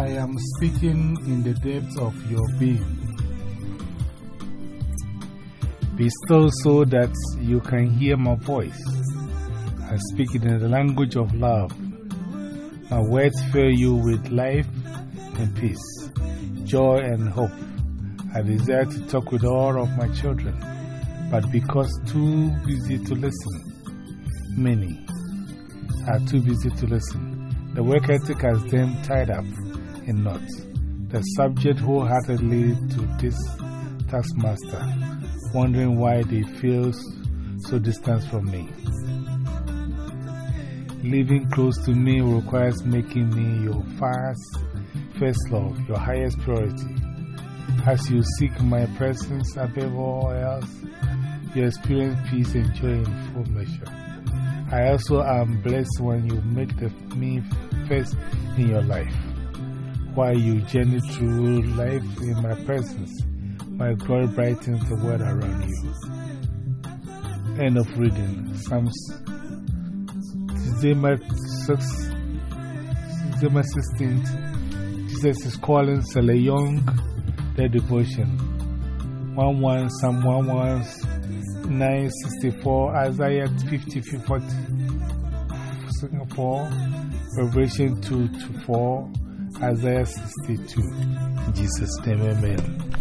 I am speaking in the depths of your being. Be still so that you can hear my voice. I speak in the language of love. My words fill you with life and peace, joy and hope. I desire to talk with all of my children, but because too busy to listen, many are too busy to listen. The work ethic has them tied up in knots. The subject wholeheartedly to this taskmaster, wondering why they feel so distant from me. Living close to me requires making me your first, first love, your highest priority. As you seek my presence above all else, you experience peace and joy in full measure. I also am blessed when you make the, me first in your life. While you journey through life in my presence, my glory brightens the world around you. End of reading. Psalms December 6, December 16th. Jesus is calling Sarah Young their devotion. 1 1 Psalm 1 1 964 Isaiah 50 40 4 Revelation 2 to 4 Isaiah 62. In Jesus' name, amen.